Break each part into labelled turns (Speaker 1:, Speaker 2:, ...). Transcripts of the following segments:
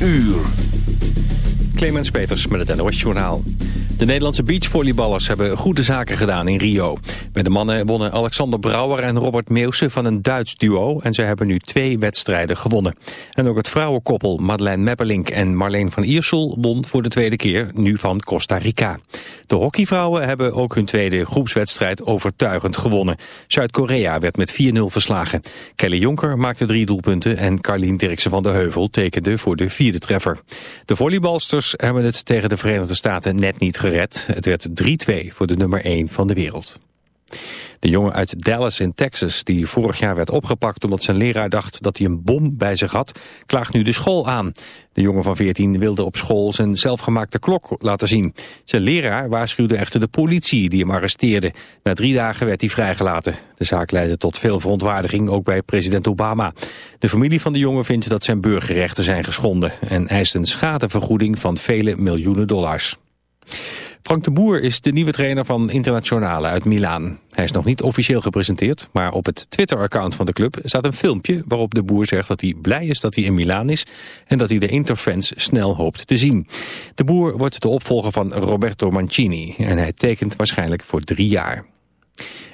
Speaker 1: uur.
Speaker 2: Clemens Peters met het NOS Journaal. De Nederlandse beachvolleyballers hebben goede zaken gedaan in Rio. Bij de mannen wonnen Alexander Brouwer en Robert Meeuwse van een Duits duo... en ze hebben nu twee wedstrijden gewonnen. En ook het vrouwenkoppel Madeleine Meppelink en Marleen van Iersel... won voor de tweede keer, nu van Costa Rica. De hockeyvrouwen hebben ook hun tweede groepswedstrijd overtuigend gewonnen. Zuid-Korea werd met 4-0 verslagen. Kelly Jonker maakte drie doelpunten... en Carlien Dirksen van de Heuvel tekende voor de vierde treffer. De volleybalsters hebben het tegen de Verenigde Staten net niet gered het werd 3-2 voor de nummer 1 van de wereld. De jongen uit Dallas in Texas, die vorig jaar werd opgepakt omdat zijn leraar dacht dat hij een bom bij zich had, klaagt nu de school aan. De jongen van 14 wilde op school zijn zelfgemaakte klok laten zien. Zijn leraar waarschuwde echter de politie die hem arresteerde. Na drie dagen werd hij vrijgelaten. De zaak leidde tot veel verontwaardiging, ook bij president Obama. De familie van de jongen vindt dat zijn burgerrechten zijn geschonden en eist een schadevergoeding van vele miljoenen dollars. Frank de Boer is de nieuwe trainer van Internationale uit Milaan. Hij is nog niet officieel gepresenteerd, maar op het Twitter-account van de club staat een filmpje waarop de Boer zegt dat hij blij is dat hij in Milaan is en dat hij de Interfans snel hoopt te zien. De Boer wordt de opvolger van Roberto Mancini en hij tekent waarschijnlijk voor drie jaar.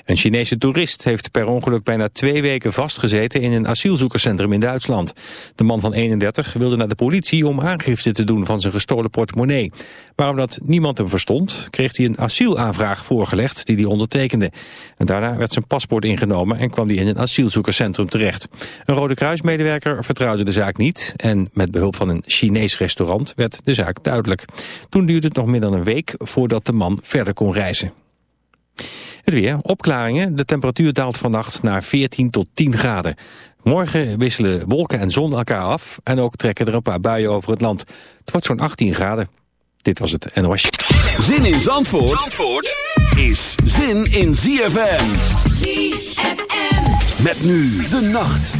Speaker 2: Een Chinese toerist heeft per ongeluk bijna twee weken vastgezeten in een asielzoekerscentrum in Duitsland. De man van 31 wilde naar de politie om aangifte te doen van zijn gestolen portemonnee. Maar omdat niemand hem verstond, kreeg hij een asielaanvraag voorgelegd die hij ondertekende. En daarna werd zijn paspoort ingenomen en kwam hij in een asielzoekerscentrum terecht. Een Rode Kruismedewerker vertrouwde de zaak niet en met behulp van een Chinees restaurant werd de zaak duidelijk. Toen duurde het nog meer dan een week voordat de man verder kon reizen. Het weer, opklaringen. De temperatuur daalt vannacht naar 14 tot 10 graden. Morgen wisselen wolken en zon elkaar af. En ook trekken er een paar buien over het land. Het wordt zo'n 18 graden. Dit was het NOS.
Speaker 1: Zin in Zandvoort, Zandvoort is zin in ZFM.
Speaker 3: ZFM.
Speaker 1: Met nu de nacht.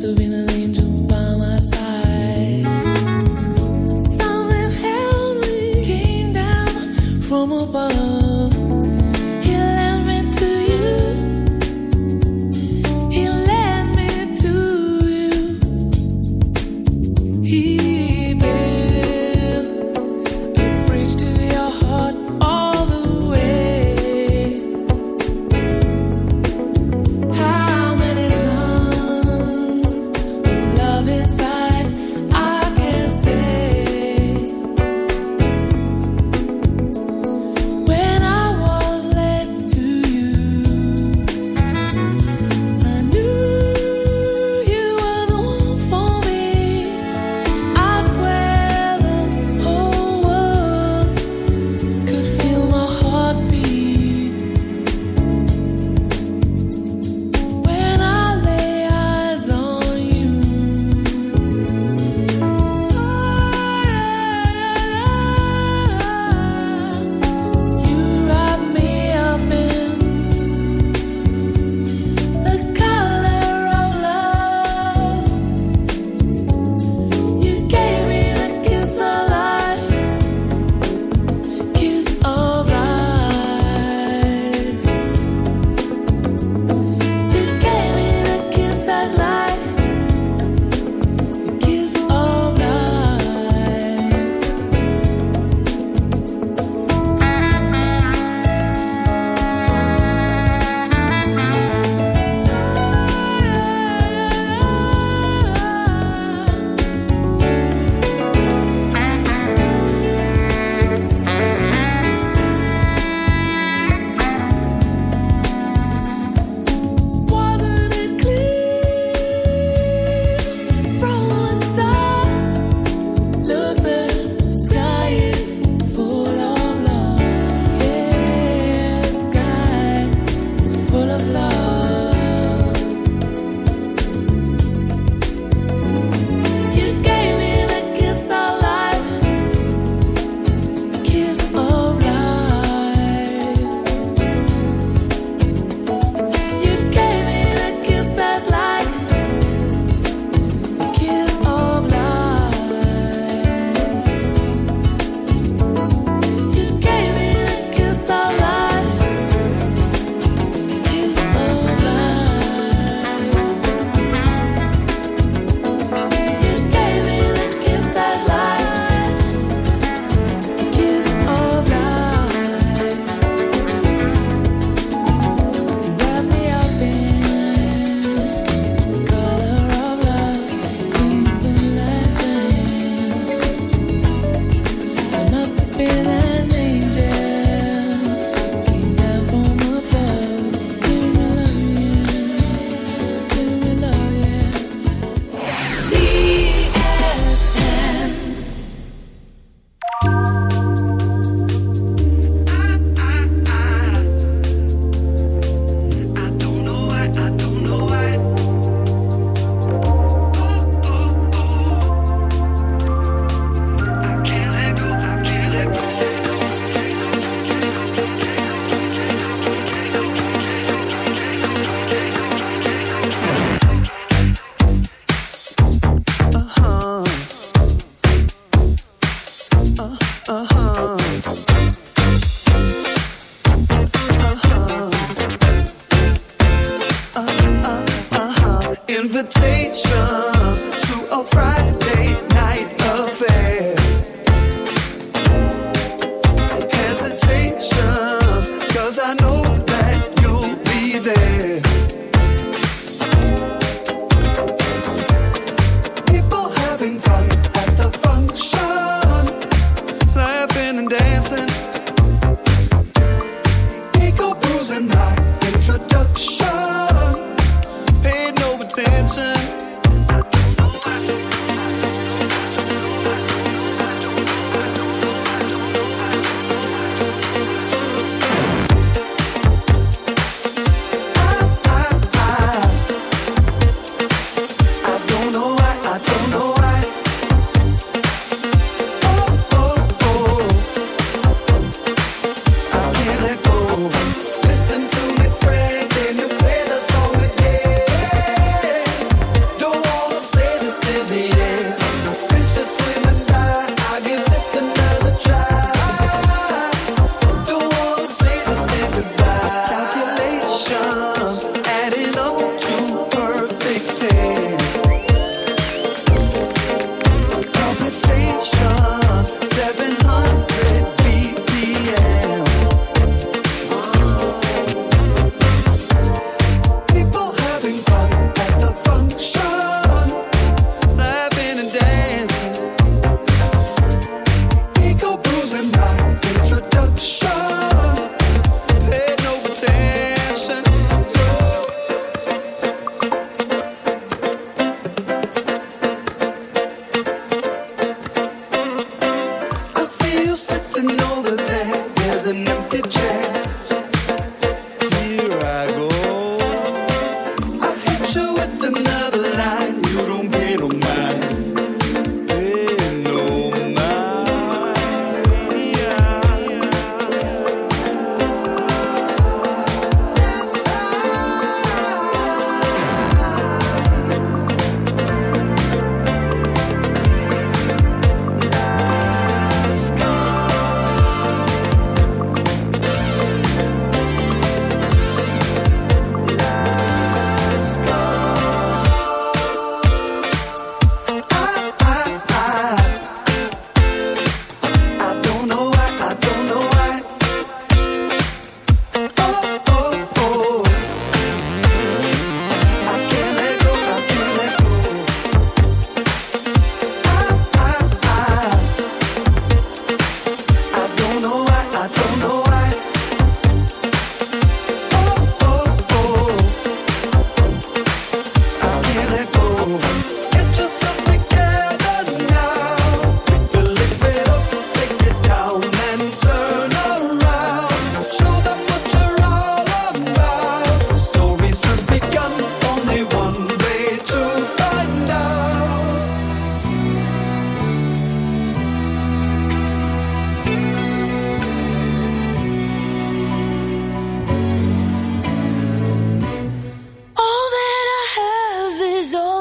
Speaker 4: So in.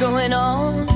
Speaker 3: going on.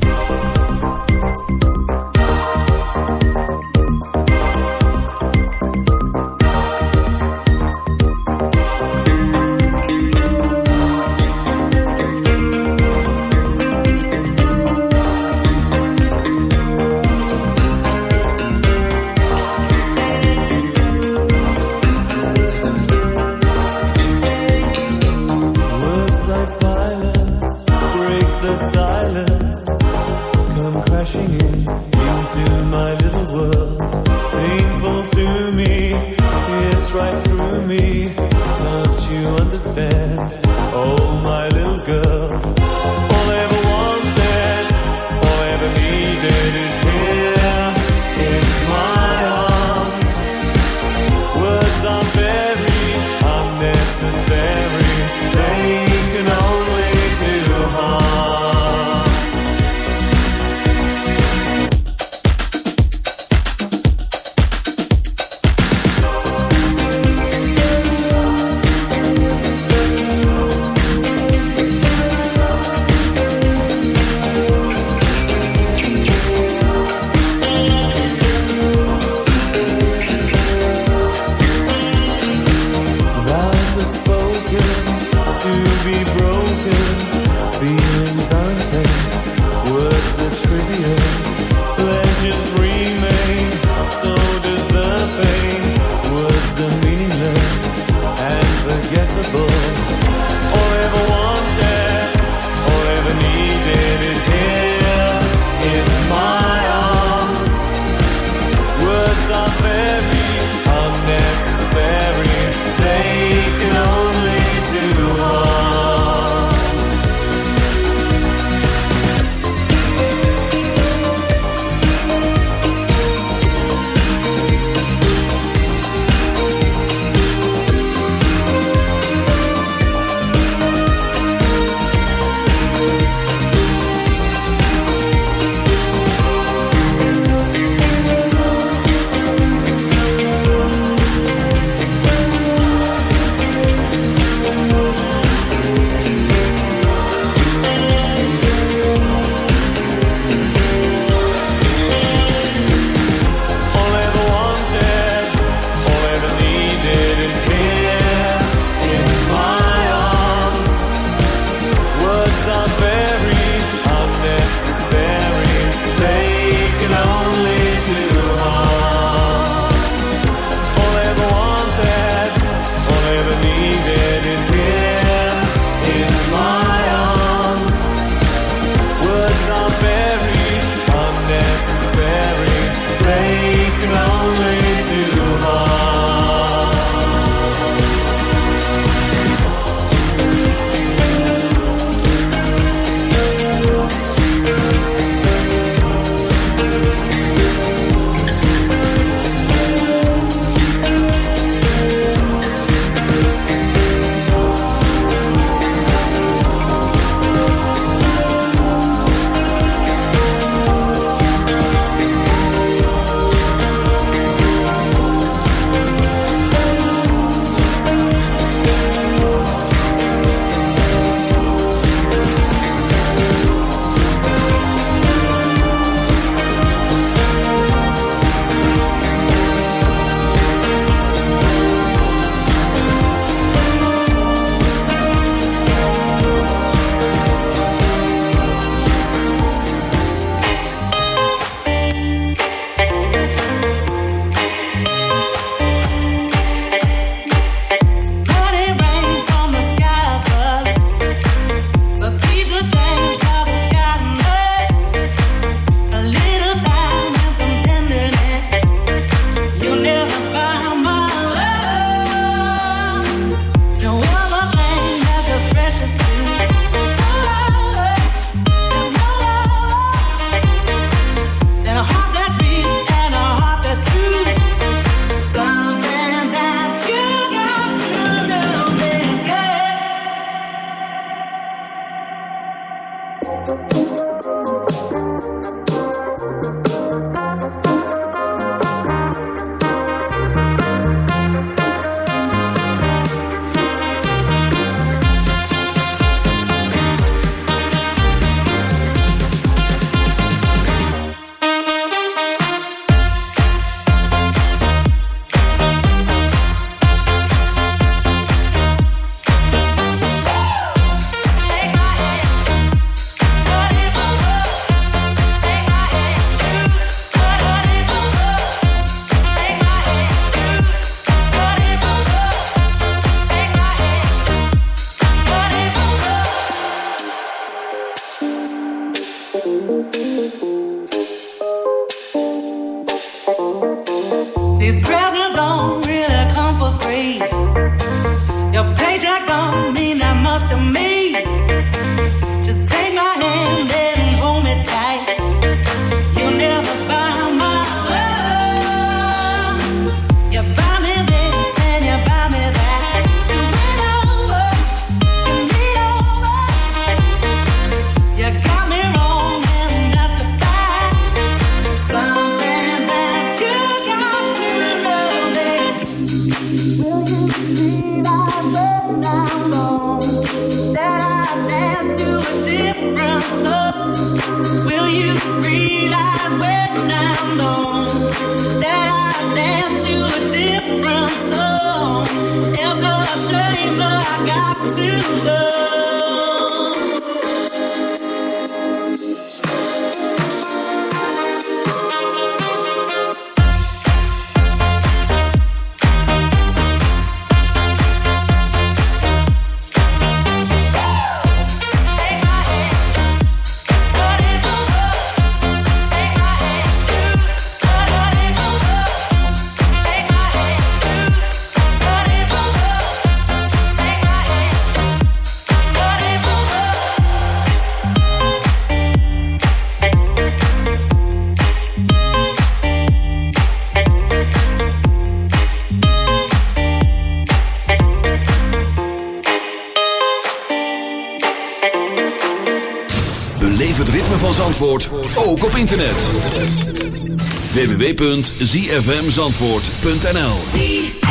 Speaker 1: www.zfmzandvoort.nl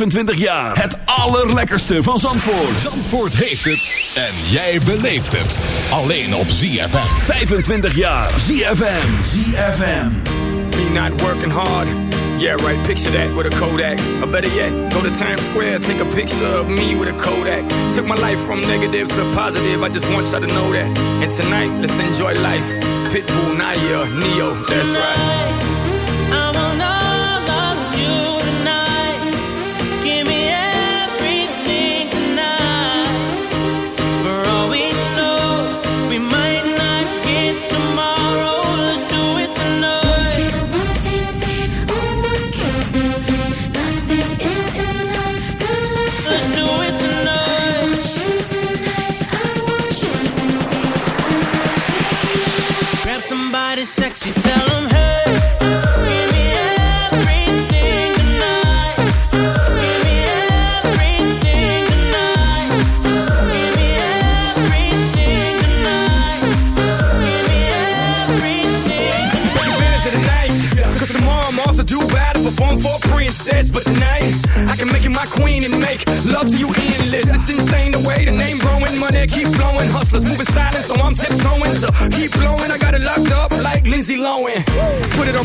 Speaker 1: 25 jaar. Het allerlekkerste van Zandvoort.
Speaker 5: Zandvoort heeft het. En jij beleeft het. Alleen op ZFM.
Speaker 1: 25 jaar. ZFM. ZFM.
Speaker 6: Me not working hard. Yeah, right. Picture that with a Kodak. Or better yet, go to Times Square. Take a picture of me with a Kodak. Took my life from negative to positive. I just want y'all to know that. And tonight, let's enjoy life. Pitbull, Naya, Neo. That's right.